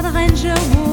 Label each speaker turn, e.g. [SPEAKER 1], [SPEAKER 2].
[SPEAKER 1] Ranger